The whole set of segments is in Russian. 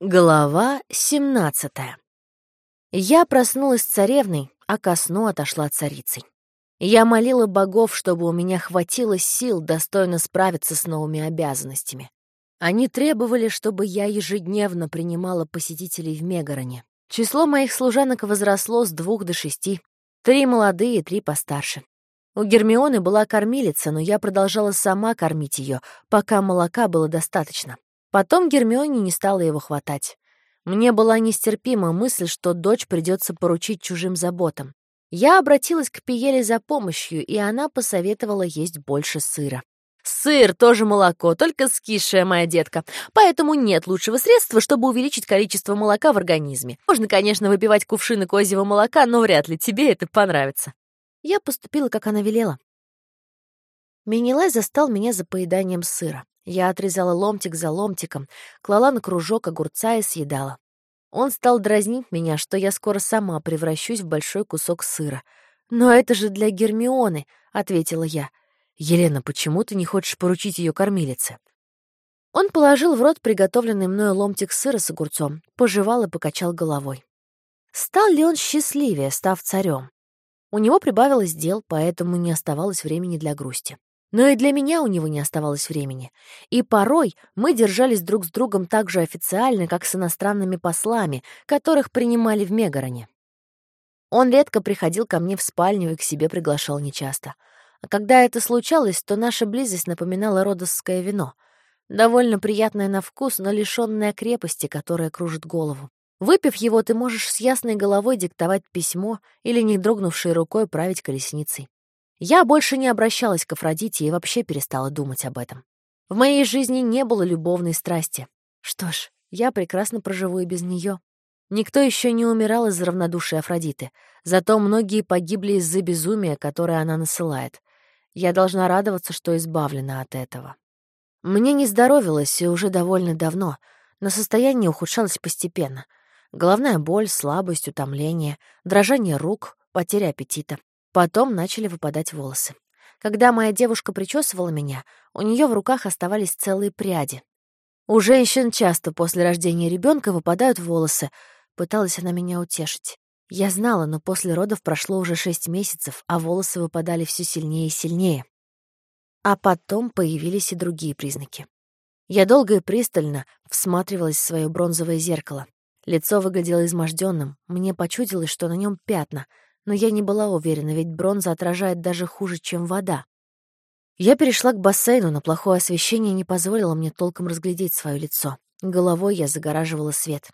Глава 17 Я проснулась царевной, а ко сну отошла царицей. Я молила богов, чтобы у меня хватило сил достойно справиться с новыми обязанностями. Они требовали, чтобы я ежедневно принимала посетителей в Мегароне. Число моих служанок возросло с двух до шести. Три молодые, три постарше. У Гермионы была кормилица, но я продолжала сама кормить ее, пока молока было достаточно. Потом Гермионе не стало его хватать. Мне была нестерпима мысль, что дочь придется поручить чужим заботам. Я обратилась к Пиеле за помощью, и она посоветовала есть больше сыра. Сыр тоже молоко, только скисшая моя детка. Поэтому нет лучшего средства, чтобы увеличить количество молока в организме. Можно, конечно, выпивать кувшины козьего молока, но вряд ли тебе это понравится. Я поступила, как она велела. Менелай застал меня за поеданием сыра. Я отрезала ломтик за ломтиком, клала на кружок огурца и съедала. Он стал дразнить меня, что я скоро сама превращусь в большой кусок сыра. «Но это же для Гермионы», — ответила я. «Елена, почему ты не хочешь поручить ее кормилице?» Он положил в рот приготовленный мною ломтик сыра с огурцом, пожевал и покачал головой. Стал ли он счастливее, став царем? У него прибавилось дел, поэтому не оставалось времени для грусти. Но и для меня у него не оставалось времени. И порой мы держались друг с другом так же официально, как с иностранными послами, которых принимали в Мегароне. Он редко приходил ко мне в спальню и к себе приглашал нечасто. А когда это случалось, то наша близость напоминала родосское вино. Довольно приятное на вкус, но лишённое крепости, которая кружит голову. Выпив его, ты можешь с ясной головой диктовать письмо или, не дрогнувшей рукой, править колесницей. Я больше не обращалась к Афродите и вообще перестала думать об этом. В моей жизни не было любовной страсти. Что ж, я прекрасно проживу и без нее. Никто еще не умирал из-за равнодушия Афродиты, зато многие погибли из-за безумия, которое она насылает. Я должна радоваться, что избавлена от этого. Мне не здоровилось и уже довольно давно, но состояние ухудшалось постепенно. Головная боль, слабость, утомление, дрожание рук, потеря аппетита. Потом начали выпадать волосы. Когда моя девушка причесывала меня, у нее в руках оставались целые пряди. У женщин часто после рождения ребенка выпадают волосы. Пыталась она меня утешить. Я знала, но после родов прошло уже шесть месяцев, а волосы выпадали все сильнее и сильнее. А потом появились и другие признаки. Я долго и пристально всматривалась в свое бронзовое зеркало. Лицо выглядело изможденным. Мне почудилось, что на нем пятна — но я не была уверена, ведь бронза отражает даже хуже, чем вода. Я перешла к бассейну, но плохое освещение не позволило мне толком разглядеть свое лицо. Головой я загораживала свет.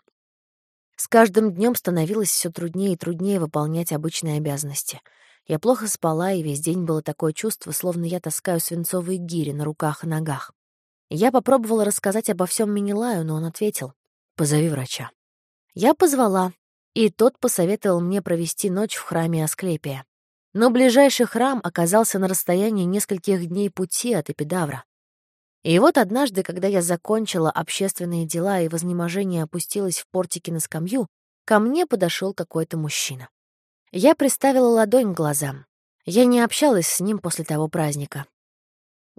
С каждым днем становилось все труднее и труднее выполнять обычные обязанности. Я плохо спала, и весь день было такое чувство, словно я таскаю свинцовые гири на руках и ногах. Я попробовала рассказать обо всем Минилаю, но он ответил «Позови врача». Я позвала, и тот посоветовал мне провести ночь в храме Асклепия. Но ближайший храм оказался на расстоянии нескольких дней пути от Эпидавра. И вот однажды, когда я закончила общественные дела и вознеможение опустилась в портике на скамью, ко мне подошел какой-то мужчина. Я приставила ладонь к глазам. Я не общалась с ним после того праздника.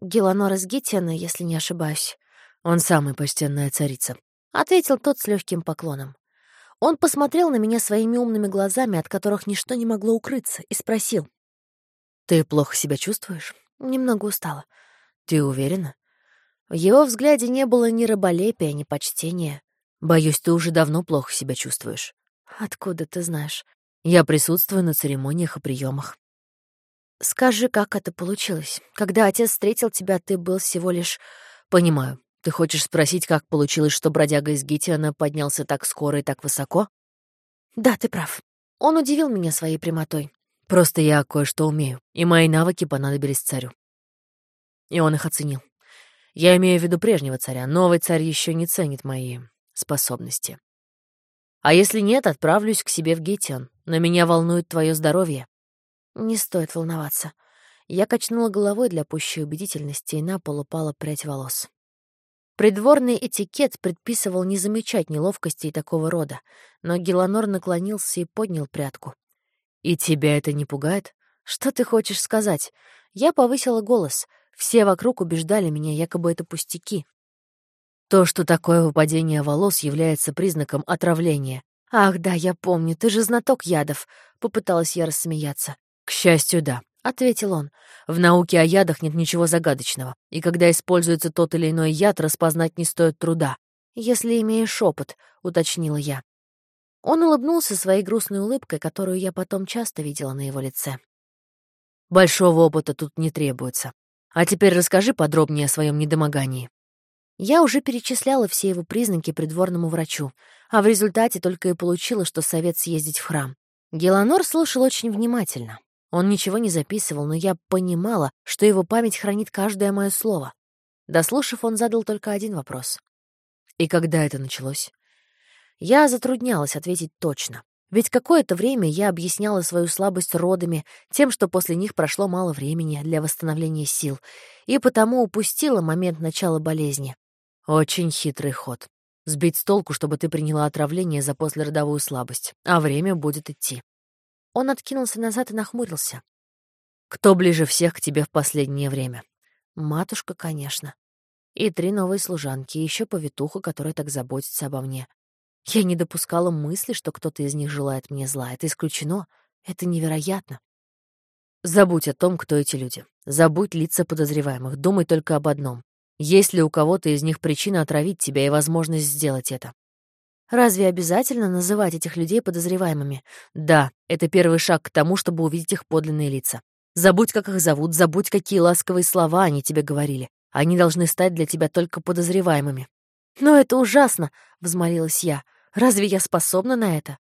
Геланор из Гитиана, если не ошибаюсь. Он самый почтенная царица. Ответил тот с легким поклоном. Он посмотрел на меня своими умными глазами, от которых ничто не могло укрыться, и спросил. «Ты плохо себя чувствуешь?» Немного устала. «Ты уверена?» В его взгляде не было ни раболепия, ни почтения. «Боюсь, ты уже давно плохо себя чувствуешь». «Откуда ты знаешь?» «Я присутствую на церемониях и приемах. «Скажи, как это получилось? Когда отец встретил тебя, ты был всего лишь...» «Понимаю. Ты хочешь спросить, как получилось, что бродяга из Гитиана поднялся так скоро и так высоко? Да, ты прав. Он удивил меня своей прямотой. Просто я кое-что умею, и мои навыки понадобились царю. И он их оценил. Я имею в виду прежнего царя. Новый царь еще не ценит мои способности. А если нет, отправлюсь к себе в Гитиан. Но меня волнует твое здоровье. Не стоит волноваться. Я качнула головой для пущей убедительности, и на пол упала прядь волос. Придворный этикет предписывал не замечать неловкостей такого рода, но Геланор наклонился и поднял прядку. «И тебя это не пугает? Что ты хочешь сказать?» Я повысила голос. Все вокруг убеждали меня, якобы это пустяки. То, что такое выпадение волос, является признаком отравления. «Ах, да, я помню, ты же знаток ядов», — попыталась я рассмеяться. «К счастью, да», — ответил он. «В науке о ядах нет ничего загадочного, и когда используется тот или иной яд, распознать не стоит труда». «Если имеешь опыт», — уточнила я. Он улыбнулся своей грустной улыбкой, которую я потом часто видела на его лице. «Большого опыта тут не требуется. А теперь расскажи подробнее о своем недомогании». Я уже перечисляла все его признаки придворному врачу, а в результате только и получила, что совет съездить в храм. Геланор слушал очень внимательно. Он ничего не записывал, но я понимала, что его память хранит каждое мое слово. Дослушав, он задал только один вопрос. «И когда это началось?» Я затруднялась ответить точно. Ведь какое-то время я объясняла свою слабость родами, тем, что после них прошло мало времени для восстановления сил, и потому упустила момент начала болезни. Очень хитрый ход. Сбить с толку, чтобы ты приняла отравление за послеродовую слабость, а время будет идти. Он откинулся назад и нахмурился. Кто ближе всех к тебе в последнее время? Матушка, конечно. И три новые служанки, и еще повитуха, которая так заботится обо мне. Я не допускала мысли, что кто-то из них желает мне зла. Это исключено. Это невероятно. Забудь о том, кто эти люди. Забудь лица подозреваемых. Думай только об одном. Есть ли у кого-то из них причина отравить тебя и возможность сделать это? Разве обязательно называть этих людей подозреваемыми? Да, это первый шаг к тому, чтобы увидеть их подлинные лица. Забудь, как их зовут, забудь, какие ласковые слова они тебе говорили. Они должны стать для тебя только подозреваемыми. «Но это ужасно!» — взмолилась я. «Разве я способна на это?»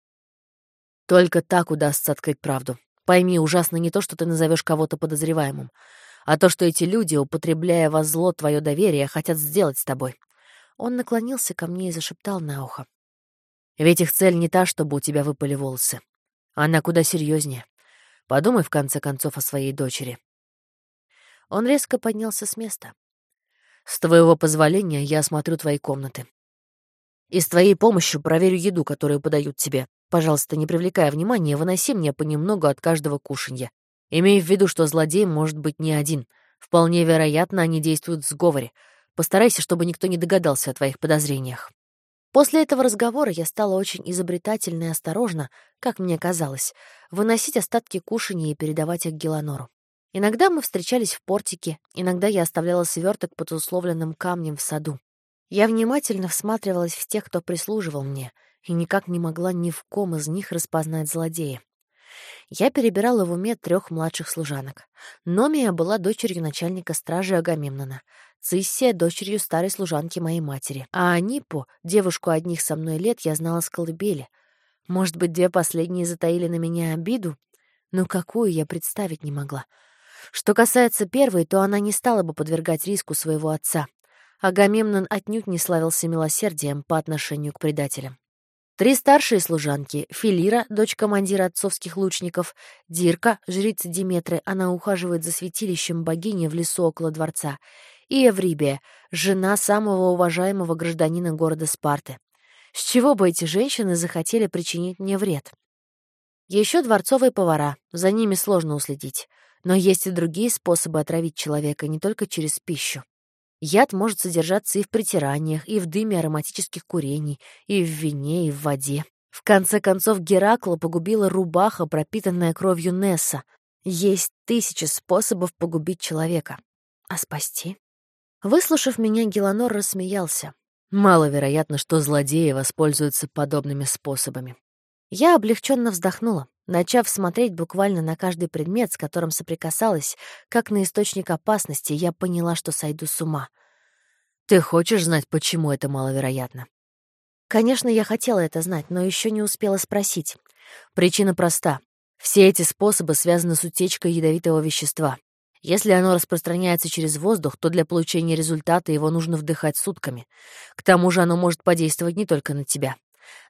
Только так удастся открыть правду. Пойми, ужасно не то, что ты назовешь кого-то подозреваемым а то, что эти люди, употребляя во зло твое доверие, хотят сделать с тобой. Он наклонился ко мне и зашептал на ухо. Ведь их цель не та, чтобы у тебя выпали волосы. Она куда серьезнее. Подумай, в конце концов, о своей дочери. Он резко поднялся с места. С твоего позволения я осмотрю твои комнаты. И с твоей помощью проверю еду, которую подают тебе. Пожалуйста, не привлекая внимания, выноси мне понемногу от каждого кушанья. Имей в виду, что злодей может быть не один. Вполне вероятно, они действуют в сговоре. Постарайся, чтобы никто не догадался о твоих подозрениях. После этого разговора я стала очень изобретательна и осторожна, как мне казалось, выносить остатки кушания и передавать их Геланору. Иногда мы встречались в портике, иногда я оставляла сверток под условленным камнем в саду. Я внимательно всматривалась в тех, кто прислуживал мне, и никак не могла ни в ком из них распознать злодея. Я перебирала в уме трех младших служанок. Номия была дочерью начальника стражи Агамемнона, Циссия — дочерью старой служанки моей матери, а Анипу, девушку одних со мной лет, я знала с колыбели. Может быть, две последние затаили на меня обиду? Но какую я представить не могла. Что касается первой, то она не стала бы подвергать риску своего отца. Агамемнон отнюдь не славился милосердием по отношению к предателям. Три старшие служанки — Филира, дочь командира отцовских лучников, Дирка, жрица Диметры, она ухаживает за святилищем богини в лесу около дворца, и Эврибия, жена самого уважаемого гражданина города Спарты. С чего бы эти женщины захотели причинить мне вред? Еще дворцовые повара, за ними сложно уследить. Но есть и другие способы отравить человека, не только через пищу. Яд может содержаться и в притираниях, и в дыме ароматических курений, и в вине, и в воде. В конце концов, Геракла погубила рубаха, пропитанная кровью Несса. Есть тысячи способов погубить человека. А спасти? Выслушав меня, Геланор рассмеялся. Маловероятно, что злодеи воспользуются подобными способами. Я облегченно вздохнула, начав смотреть буквально на каждый предмет, с которым соприкасалась, как на источник опасности, я поняла, что сойду с ума. Ты хочешь знать, почему это маловероятно? Конечно, я хотела это знать, но еще не успела спросить. Причина проста. Все эти способы связаны с утечкой ядовитого вещества. Если оно распространяется через воздух, то для получения результата его нужно вдыхать сутками. К тому же оно может подействовать не только на тебя.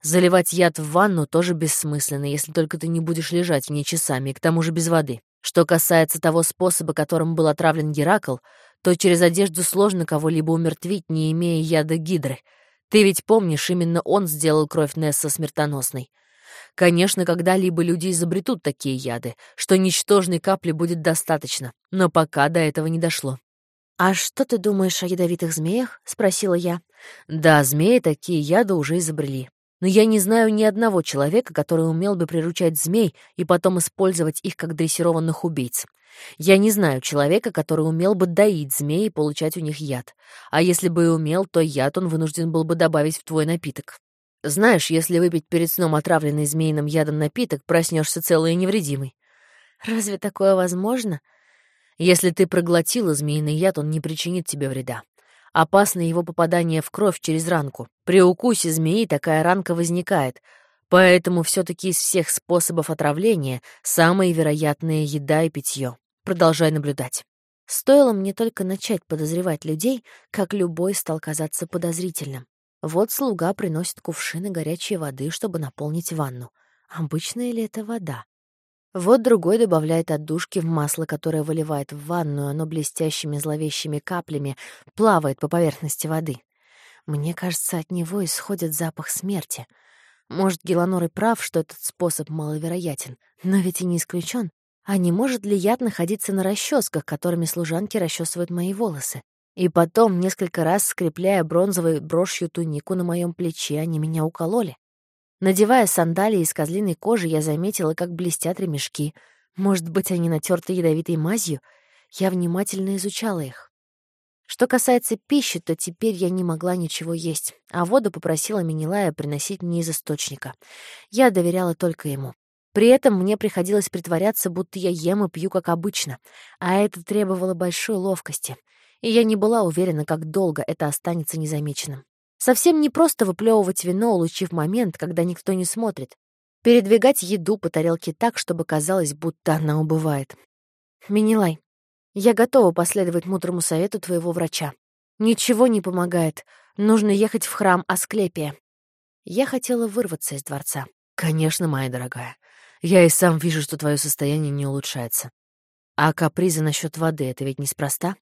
Заливать яд в ванну тоже бессмысленно, если только ты не будешь лежать в ней часами, и к тому же без воды. Что касается того способа, которым был отравлен Геракл, то через одежду сложно кого-либо умертвить, не имея яда гидры. Ты ведь помнишь, именно он сделал кровь Несса смертоносной. Конечно, когда-либо люди изобретут такие яды, что ничтожной капли будет достаточно, но пока до этого не дошло. «А что ты думаешь о ядовитых змеях?» — спросила я. «Да, змеи такие яды уже изобрели. Но я не знаю ни одного человека, который умел бы приручать змей и потом использовать их как дрессированных убийц. Я не знаю человека, который умел бы доить змей и получать у них яд. А если бы и умел, то яд он вынужден был бы добавить в твой напиток. Знаешь, если выпить перед сном отравленный змеиным ядом напиток, проснешься целый и невредимый. Разве такое возможно? Если ты проглотила змеиный яд, он не причинит тебе вреда. Опасно его попадание в кровь через ранку. При укусе змеи такая ранка возникает, поэтому все таки из всех способов отравления самые вероятные еда и питье. Продолжай наблюдать. Стоило мне только начать подозревать людей, как любой стал казаться подозрительным. Вот слуга приносит кувшины горячей воды, чтобы наполнить ванну. Обычная ли это вода? Вот другой добавляет отдушки в масло, которое выливает в ванную, оно блестящими зловещими каплями плавает по поверхности воды. Мне кажется, от него исходит запах смерти. Может, Геланор и прав, что этот способ маловероятен, но ведь и не исключен. А не может ли яд находиться на расческах, которыми служанки расчесывают мои волосы? И потом, несколько раз скрепляя бронзовой брошью тунику на моем плече, они меня укололи. Надевая сандалии из козлиной кожи, я заметила, как блестят ремешки. Может быть, они натерты ядовитой мазью? Я внимательно изучала их. Что касается пищи, то теперь я не могла ничего есть, а воду попросила Минилая приносить мне из источника. Я доверяла только ему. При этом мне приходилось притворяться, будто я ем и пью, как обычно, а это требовало большой ловкости — и я не была уверена, как долго это останется незамеченным. Совсем не просто выплевывать вино, улучив момент, когда никто не смотрит. Передвигать еду по тарелке так, чтобы казалось, будто она убывает. Минилай, я готова последовать мудрому совету твоего врача. Ничего не помогает. Нужно ехать в храм Асклепия. Я хотела вырваться из дворца. Конечно, моя дорогая. Я и сам вижу, что твое состояние не улучшается. А капризы насчет воды — это ведь неспроста?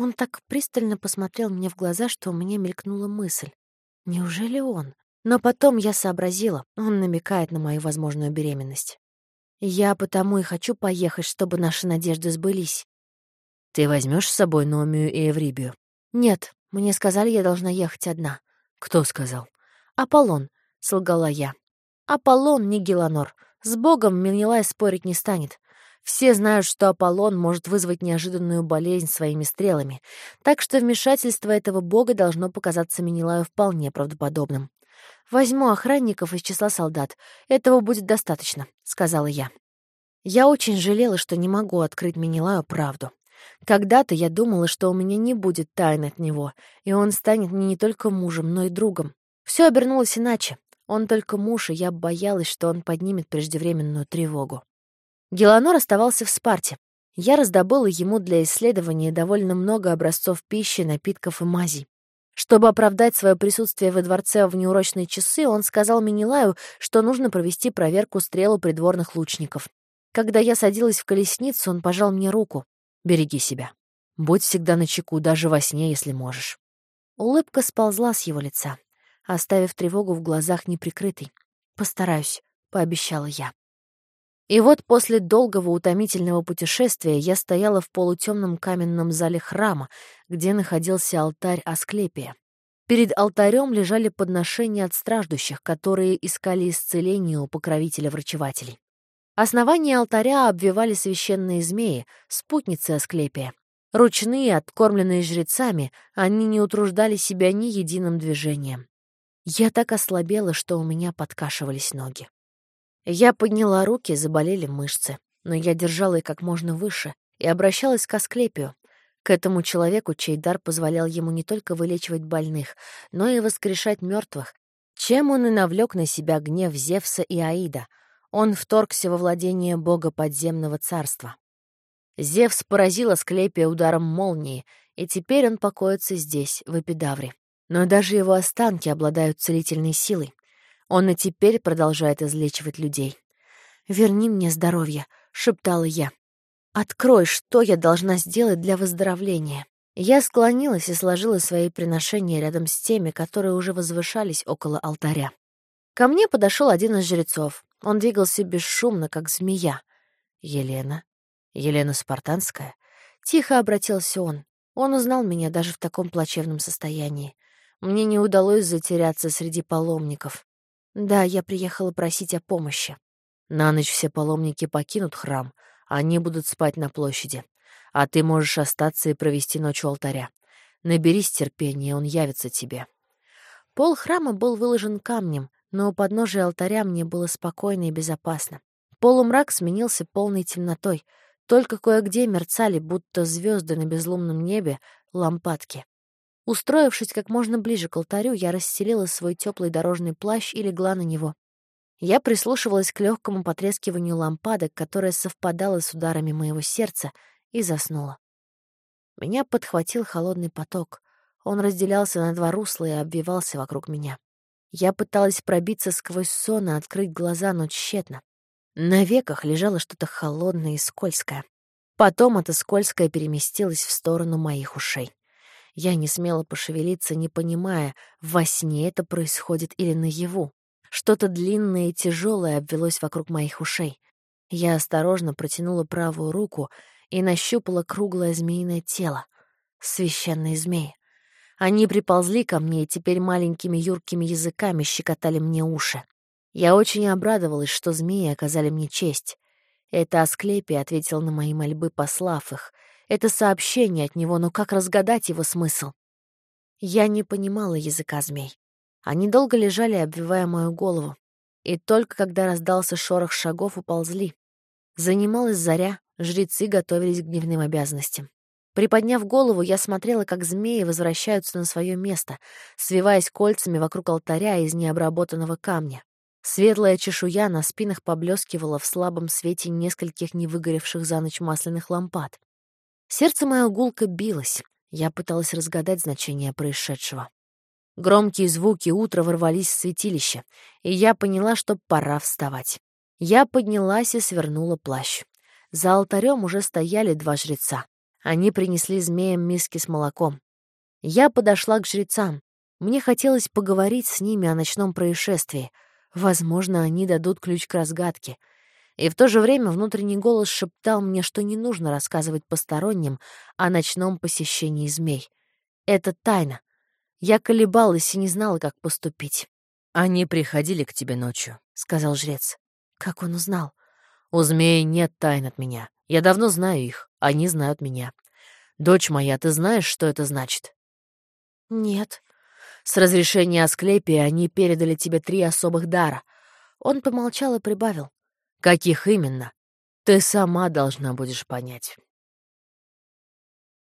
Он так пристально посмотрел мне в глаза, что у меня мелькнула мысль. Неужели он? Но потом я сообразила, он намекает на мою возможную беременность. Я потому и хочу поехать, чтобы наши надежды сбылись. Ты возьмешь с собой Номию и Эврибию? Нет, мне сказали, я должна ехать одна. Кто сказал? Аполлон, солгала я. Аполлон не Геланор. С Богом Менелай спорить не станет. Все знают, что Аполлон может вызвать неожиданную болезнь своими стрелами, так что вмешательство этого бога должно показаться Менелаю вполне правдоподобным. «Возьму охранников из числа солдат. Этого будет достаточно», — сказала я. Я очень жалела, что не могу открыть Менелаю правду. Когда-то я думала, что у меня не будет тайн от него, и он станет мне не только мужем, но и другом. Все обернулось иначе. Он только муж, и я боялась, что он поднимет преждевременную тревогу. Геланор оставался в Спарте. Я раздобыла ему для исследования довольно много образцов пищи, напитков и мазей. Чтобы оправдать свое присутствие во дворце в неурочные часы, он сказал Минилаю, что нужно провести проверку стрелу придворных лучников. Когда я садилась в колесницу, он пожал мне руку. «Береги себя. Будь всегда начеку, даже во сне, если можешь». Улыбка сползла с его лица, оставив тревогу в глазах неприкрытой. «Постараюсь», — пообещала я. И вот после долгого утомительного путешествия я стояла в полутемном каменном зале храма, где находился алтарь Асклепия. Перед алтарем лежали подношения от страждущих, которые искали исцеление у покровителя-врачевателей. Основание алтаря обвивали священные змеи, спутницы Асклепия. Ручные, откормленные жрецами, они не утруждали себя ни единым движением. Я так ослабела, что у меня подкашивались ноги. Я подняла руки, заболели мышцы, но я держала их как можно выше и обращалась к Асклепию, к этому человеку, чей дар позволял ему не только вылечивать больных, но и воскрешать мертвых, чем он и навлек на себя гнев Зевса и Аида. Он вторгся во владение бога подземного царства. Зевс поразил Асклепия ударом молнии, и теперь он покоится здесь, в Эпидавре. Но даже его останки обладают целительной силой. Он и теперь продолжает излечивать людей. «Верни мне здоровье», — шептала я. «Открой, что я должна сделать для выздоровления». Я склонилась и сложила свои приношения рядом с теми, которые уже возвышались около алтаря. Ко мне подошел один из жрецов. Он двигался бесшумно, как змея. «Елена? Елена Спартанская?» Тихо обратился он. Он узнал меня даже в таком плачевном состоянии. Мне не удалось затеряться среди паломников. Да, я приехала просить о помощи. На ночь все паломники покинут храм, они будут спать на площади. А ты можешь остаться и провести ночь у алтаря. Наберись терпения, он явится тебе. Пол храма был выложен камнем, но у подножия алтаря мне было спокойно и безопасно. Полумрак сменился полной темнотой, только кое-где мерцали, будто звезды на безлунном небе, лампадки. Устроившись как можно ближе к алтарю, я расстелила свой теплый дорожный плащ и легла на него. Я прислушивалась к легкому потрескиванию лампадок, которое совпадало с ударами моего сердца, и заснула. Меня подхватил холодный поток. Он разделялся на два русла и обвивался вокруг меня. Я пыталась пробиться сквозь сон и открыть глаза, но тщетно. На веках лежало что-то холодное и скользкое. Потом это скользкое переместилось в сторону моих ушей. Я не смела пошевелиться, не понимая, во сне это происходит или наяву. Что-то длинное и тяжелое обвелось вокруг моих ушей. Я осторожно протянула правую руку и нащупала круглое змеиное тело. Священные змеи. Они приползли ко мне и теперь маленькими юркими языками щекотали мне уши. Я очень обрадовалась, что змеи оказали мне честь. Это Асклепий ответил на мои мольбы, послав их. Это сообщение от него, но как разгадать его смысл? Я не понимала языка змей. Они долго лежали, обвивая мою голову. И только когда раздался шорох шагов, уползли. Занималась заря, жрецы готовились к дневным обязанностям. Приподняв голову, я смотрела, как змеи возвращаются на свое место, свиваясь кольцами вокруг алтаря из необработанного камня. Светлая чешуя на спинах поблескивала в слабом свете нескольких невыгоревших за ночь масляных лампад. Сердце мое гулко билось. Я пыталась разгадать значение происшедшего. Громкие звуки утра ворвались в святилище, и я поняла, что пора вставать. Я поднялась и свернула плащ. За алтарем уже стояли два жреца. Они принесли змеям миски с молоком. Я подошла к жрецам. Мне хотелось поговорить с ними о ночном происшествии — Возможно, они дадут ключ к разгадке. И в то же время внутренний голос шептал мне, что не нужно рассказывать посторонним о ночном посещении змей. Это тайна. Я колебалась и не знала, как поступить. «Они приходили к тебе ночью», — сказал жрец. Как он узнал? «У змей нет тайн от меня. Я давно знаю их. Они знают меня. Дочь моя, ты знаешь, что это значит?» «Нет», с разрешения Асклепия они передали тебе три особых дара. Он помолчал и прибавил. Каких именно? Ты сама должна будешь понять.